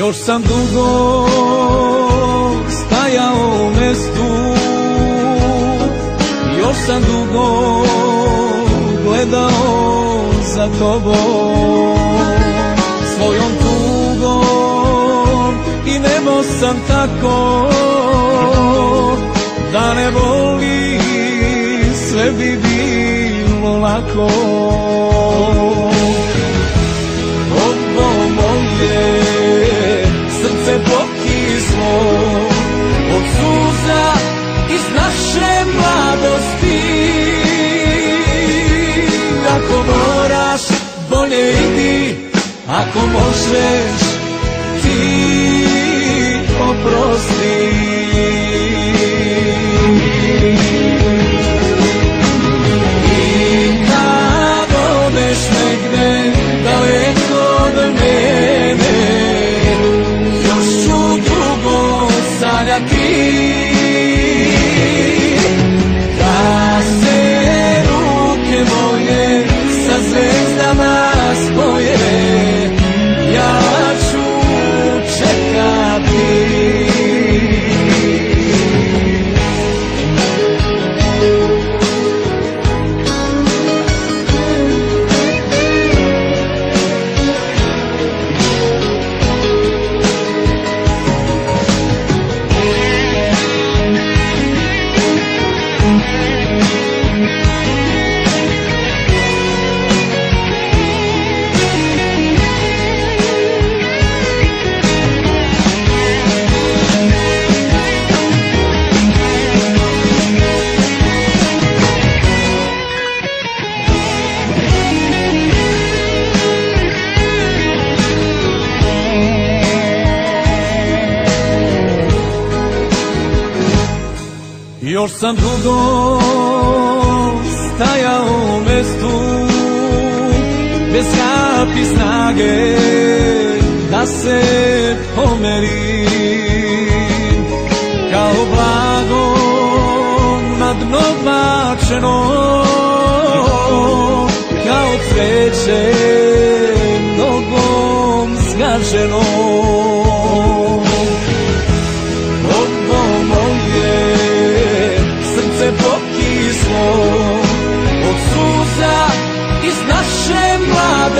Još sam dugo stajao u mestu. Još sam dugo gledao za tobom. Svojom tugom i nebo sam tako Da ne voli sve bi bilo lako ako možeš ti oprosti. I kad odeš negde daleko od mene još ću dugo sanjati Još sam dugo stajao u mestu Bez kapi snage da se pomerim. Kao blago na dno bačeno Kao cveće nogom zgaženo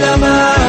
ti